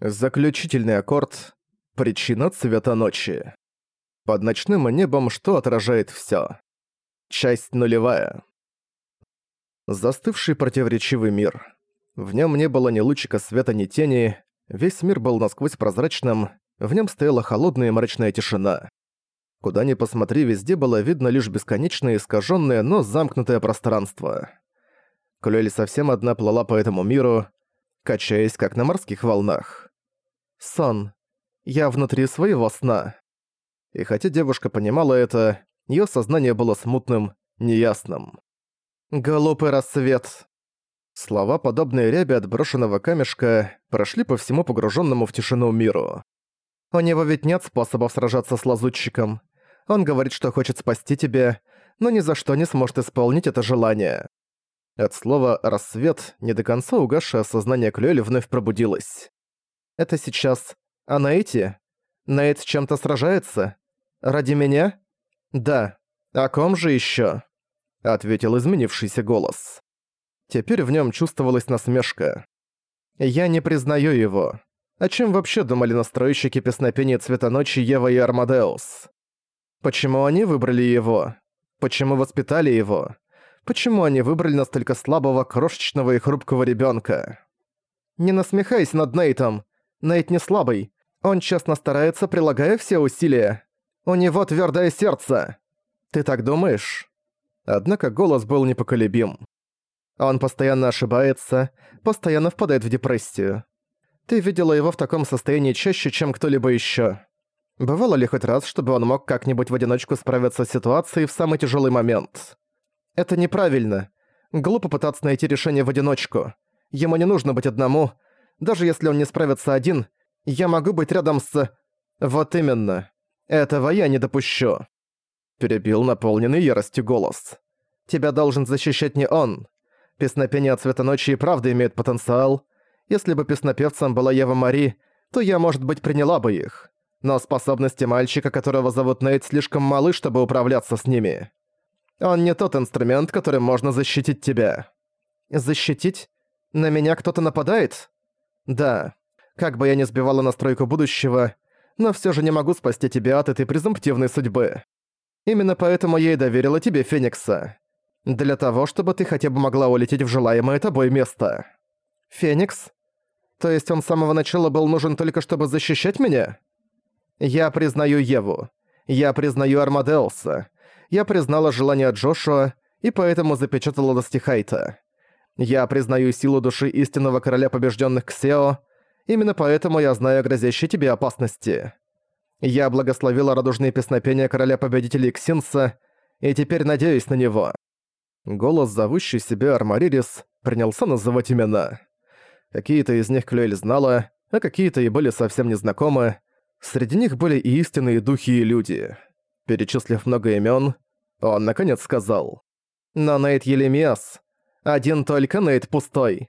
Заключительный аккорд — причина цвета ночи. Под ночным небом что отражает всё? Часть нулевая. Застывший противоречивый мир. В нем не было ни лучика света, ни тени, весь мир был насквозь прозрачным, в нем стояла холодная и мрачная тишина. Куда ни посмотри, везде было видно лишь бесконечное искаженное, но замкнутое пространство. Клёль совсем одна плыла по этому миру, качаясь как на морских волнах. Сон. Я внутри своего сна. И хотя девушка понимала это, её сознание было смутным, неясным. «Голубый рассвет». Слова, подобные рябе от брошенного камешка, прошли по всему погруженному в тишину миру. У него ведь нет способов сражаться с лазутчиком. Он говорит, что хочет спасти тебя, но ни за что не сможет исполнить это желание. От слова «рассвет» не до конца угасшее сознание Клюэли вновь пробудилось. Это сейчас о Наэте? Наэт с чем-то сражается? Ради меня? Да. О ком же еще? Ответил изменившийся голос. Теперь в нем чувствовалась насмешка. Я не признаю его. О чем вообще думали настройщики песнопения «Цвета ночи» Ева и Армадеус? Почему они выбрали его? Почему воспитали его? Почему они выбрали настолько слабого, крошечного и хрупкого ребенка? Не насмехайся над Нейтом. Нейт не слабый. Он честно старается, прилагая все усилия. У него твердое сердце. Ты так думаешь? Однако голос был непоколебим. Он постоянно ошибается, постоянно впадает в депрессию. Ты видела его в таком состоянии чаще, чем кто-либо еще. Бывало ли хоть раз, чтобы он мог как-нибудь в одиночку справиться с ситуацией в самый тяжелый момент? Это неправильно. Глупо пытаться найти решение в одиночку. Ему не нужно быть одному. Даже если он не справится один, я могу быть рядом с... Вот именно. Этого я не допущу. Перебил наполненный яростью голос. Тебя должен защищать не он. Песнопение цвета ночи и правда имеет потенциал, если бы песнопевцем была Ева Мари, то я, может быть, приняла бы их. Но способности мальчика, которого зовут Нейт, слишком малы, чтобы управляться с ними. Он не тот инструмент, которым можно защитить тебя. Защитить? На меня кто-то нападает? Да. Как бы я ни сбивала настройку будущего, но все же не могу спасти тебя от этой презумптивной судьбы. Именно поэтому я и доверила тебе Феникса. Для того, чтобы ты хотя бы могла улететь в желаемое тобой место. Феникс? То есть он с самого начала был нужен только чтобы защищать меня? Я признаю Еву. Я признаю Армадеуса. Я признала желание Джошуа и поэтому запечатала Достихайта. Я признаю силу души истинного короля побежденных Ксео. Именно поэтому я знаю о грозящей тебе опасности. Я благословила радужные песнопения короля-победителей Ксинса и теперь надеюсь на него. Голос, зовущий себя Армаририс, принялся называть имена. Какие-то из них Клюэль знала, а какие-то и были совсем незнакомы. Среди них были и истинные духи и люди. Перечислив много имен, он наконец сказал. «Но Нейт Елемиас. Один только Нейт пустой.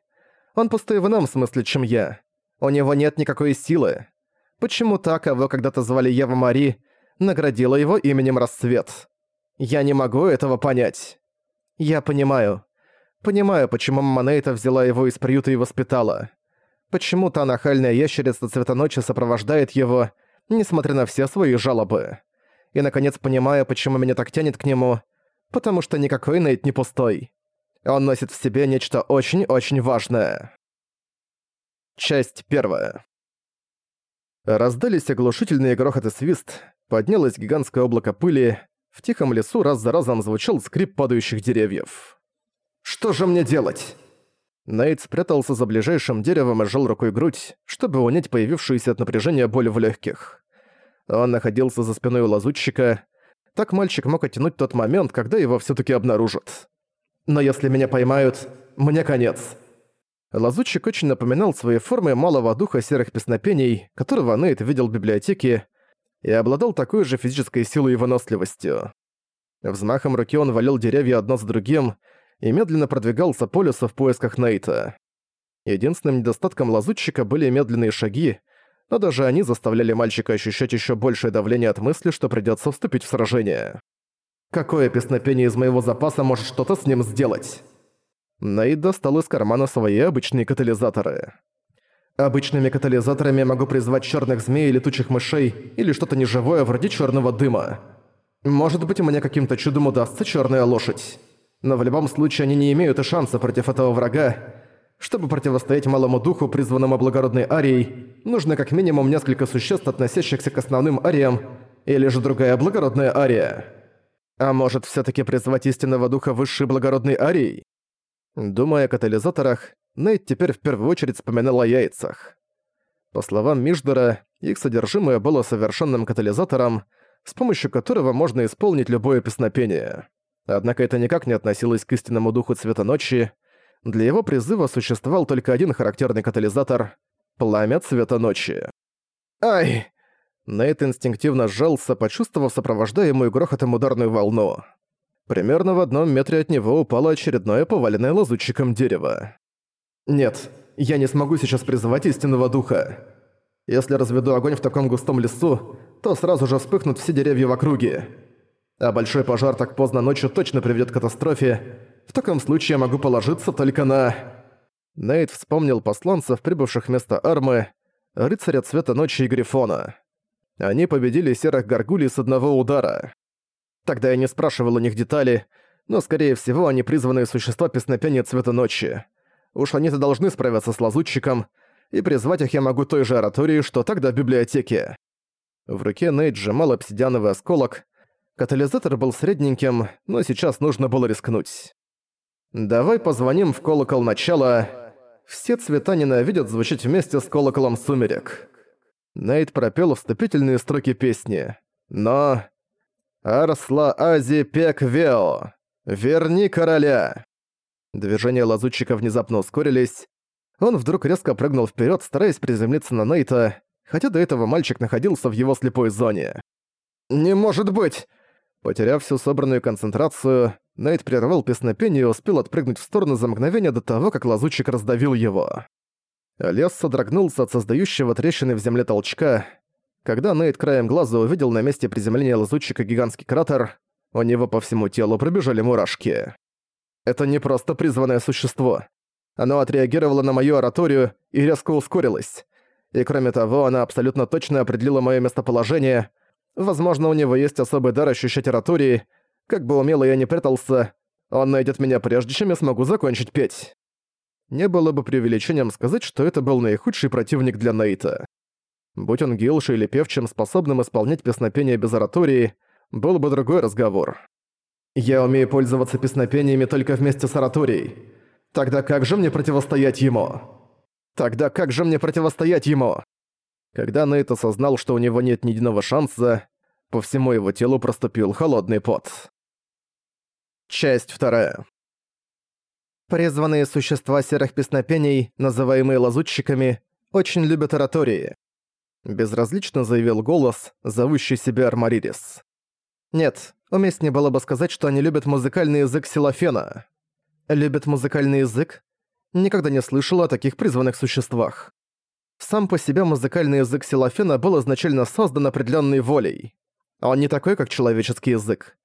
Он пустой в ином смысле, чем я. У него нет никакой силы. Почему та, кого когда-то звали Ева Мари, наградила его именем Рассвет? Я не могу этого понять. Я понимаю. Понимаю, почему мама Нейта взяла его из приюта и воспитала. Почему та нахальная ящерица цвета ночи сопровождает его, несмотря на все свои жалобы. И, наконец, понимаю, почему меня так тянет к нему, потому что никакой Нейт не пустой. Он носит в себе нечто очень-очень важное. Часть первая. Раздались оглушительные грохот и свист, поднялось гигантское облако пыли, в тихом лесу раз за разом звучал скрип падающих деревьев. Что же мне делать?» Нейт спрятался за ближайшим деревом и сжал рукой грудь, чтобы унять появившуюся от напряжения боль в легких. Он находился за спиной у лазутчика. Так мальчик мог оттянуть тот момент, когда его все таки обнаружат. «Но если меня поймают, мне конец». Лазутчик очень напоминал своей формой малого духа серых песнопений, которого Нейт видел в библиотеке, и обладал такой же физической силой и выносливостью. Взмахом руки он валил деревья одно за другим, и медленно продвигался по лесу в поисках Нейта. Единственным недостатком лазутчика были медленные шаги, но даже они заставляли мальчика ощущать еще большее давление от мысли, что придется вступить в сражение. «Какое песнопение из моего запаса может что-то с ним сделать?» Нейт достал из кармана свои обычные катализаторы. Обычными катализаторами я могу призвать черных змей, летучих мышей или что-то неживое вроде черного дыма. Может быть, мне каким-то чудом удастся черная лошадь. Но в любом случае они не имеют и шанса против этого врага. Чтобы противостоять малому духу, призванному благородной арией, нужно как минимум несколько существ, относящихся к основным ариям, или же другая благородная ария. А может, все таки призвать истинного духа высшей благородной арией? Думая о катализаторах, Нейт теперь в первую очередь вспоминал о яйцах. По словам Миждера, их содержимое было совершенным катализатором, с помощью которого можно исполнить любое песнопение. Однако это никак не относилось к истинному духу цвета ночи. Для его призыва существовал только один характерный катализатор — пламя цвета ночи. «Ай!» Нейт инстинктивно сжался, почувствовав сопровождаемую грохотом ударную волну. Примерно в одном метре от него упало очередное поваленное лазутчиком дерево. «Нет, я не смогу сейчас призывать истинного духа. Если разведу огонь в таком густом лесу, то сразу же вспыхнут все деревья в округе. А большой пожар так поздно ночью точно приведет к катастрофе. В таком случае я могу положиться только на...» Нейт вспомнил посланцев, прибывших вместо армы, рыцаря цвета ночи и Грифона. Они победили серых горгулей с одного удара. Тогда я не спрашивал у них детали, но, скорее всего, они призванные существа песнопения цвета ночи. Уж они-то должны справиться с лазутчиком, и призвать их я могу той же оратории, что тогда в библиотеке. В руке Нейт сжимал обсидиановый осколок. Катализатор был средненьким, но сейчас нужно было рискнуть. «Давай позвоним в колокол начала. Все цвета ненавидят звучать вместе с колоколом сумерек». Нейт пропел вступительные строки песни. Но... «Арсла Ази Пек Вео! Верни короля!» Движения лазутчика внезапно ускорились. Он вдруг резко прыгнул вперед, стараясь приземлиться на Нейта, хотя до этого мальчик находился в его слепой зоне. «Не может быть!» Потеряв всю собранную концентрацию, Нейт прервал песнопение и успел отпрыгнуть в сторону за мгновение до того, как лазутчик раздавил его. Лес содрогнулся от создающего трещины в земле толчка. Когда Нейт краем глаза увидел на месте приземления лазутчика гигантский кратер, у него по всему телу пробежали мурашки. Это не просто призванное существо. Оно отреагировало на мою ораторию и резко ускорилось. И кроме того, она абсолютно точно определила мое местоположение. Возможно, у него есть особый дар ощущать оратории. Как бы умело я не прятался, он найдет меня прежде, чем я смогу закончить петь. Не было бы преувеличением сказать, что это был наихудший противник для Нейта. Будь он гилшей или певчим, способным исполнять песнопение без оратории, был бы другой разговор. Я умею пользоваться песнопениями только вместе с ораторией. Тогда как же мне противостоять ему? Тогда как же мне противостоять ему? Когда Нейт осознал, что у него нет ни единого шанса, по всему его телу проступил холодный пот. Часть вторая. Призванные существа серых песнопений, называемые лазутчиками, очень любят оратории. Безразлично заявил голос, зовущий себя Армаририс. Нет, уместнее было бы сказать, что они любят музыкальный язык Силофена. Любят музыкальный язык? Никогда не слышала о таких призванных существах. Сам по себе музыкальный язык Силофена был изначально создан определенной волей. Он не такой, как человеческий язык.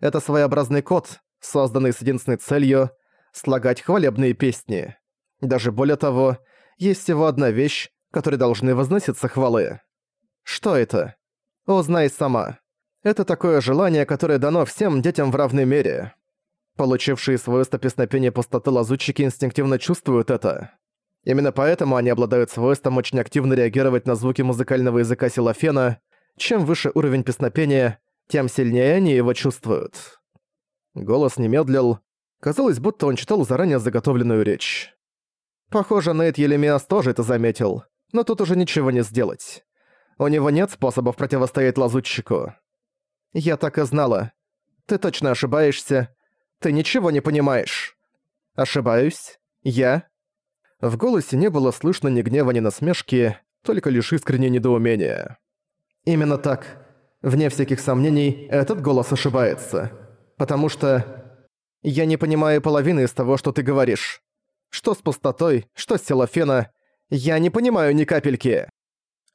Это своеобразный код, созданный с единственной целью — слагать хвалебные песни. Даже более того, есть всего одна вещь, которой должны возноситься хвалы. Что это? Узнай сама. Это такое желание, которое дано всем детям в равной мере. Получившие свойство песнопения пустоты лазутчики инстинктивно чувствуют это. Именно поэтому они обладают свойством очень активно реагировать на звуки музыкального языка силофена. Чем выше уровень песнопения, тем сильнее они его чувствуют. Голос не медлил. Казалось, будто он читал заранее заготовленную речь. Похоже, Нейт Елемиас тоже это заметил, но тут уже ничего не сделать. У него нет способов противостоять лазутчику. «Я так и знала. Ты точно ошибаешься. Ты ничего не понимаешь». «Ошибаюсь? Я?» В голосе не было слышно ни гнева, ни насмешки, только лишь искреннее недоумение. «Именно так. Вне всяких сомнений, этот голос ошибается. Потому что... Я не понимаю половины из того, что ты говоришь. Что с пустотой, что с селофена. Я не понимаю ни капельки».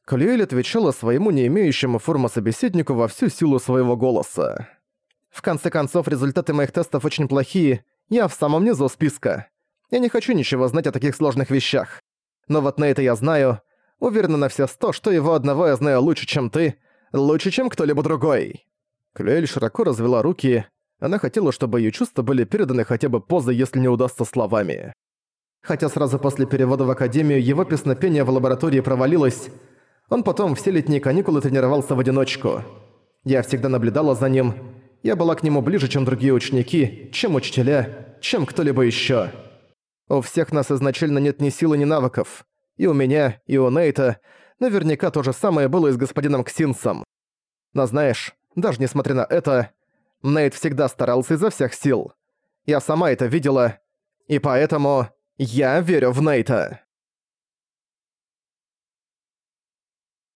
Калюэль отвечала своему не имеющему формы собеседнику во всю силу своего голоса. «В конце концов, результаты моих тестов очень плохие, я в самом низу списка. Я не хочу ничего знать о таких сложных вещах. Но вот на это я знаю, уверена на все сто, что его одного я знаю лучше, чем ты, лучше, чем кто-либо другой». Клюэль широко развела руки, она хотела, чтобы её чувства были переданы хотя бы позой, если не удастся словами. Хотя сразу после перевода в академию его песнопение в лаборатории провалилось, он потом все летние каникулы тренировался в одиночку. Я всегда наблюдала за ним, я была к нему ближе, чем другие ученики, чем учителя, чем кто-либо ещё. У всех нас изначально нет ни силы, ни навыков. И у меня, и у Нейта наверняка то же самое было и с господином Ксинсом. Но знаешь, даже несмотря на это, Нейт всегда старался изо всех сил. Я сама это видела, и поэтому я верю в Нейта.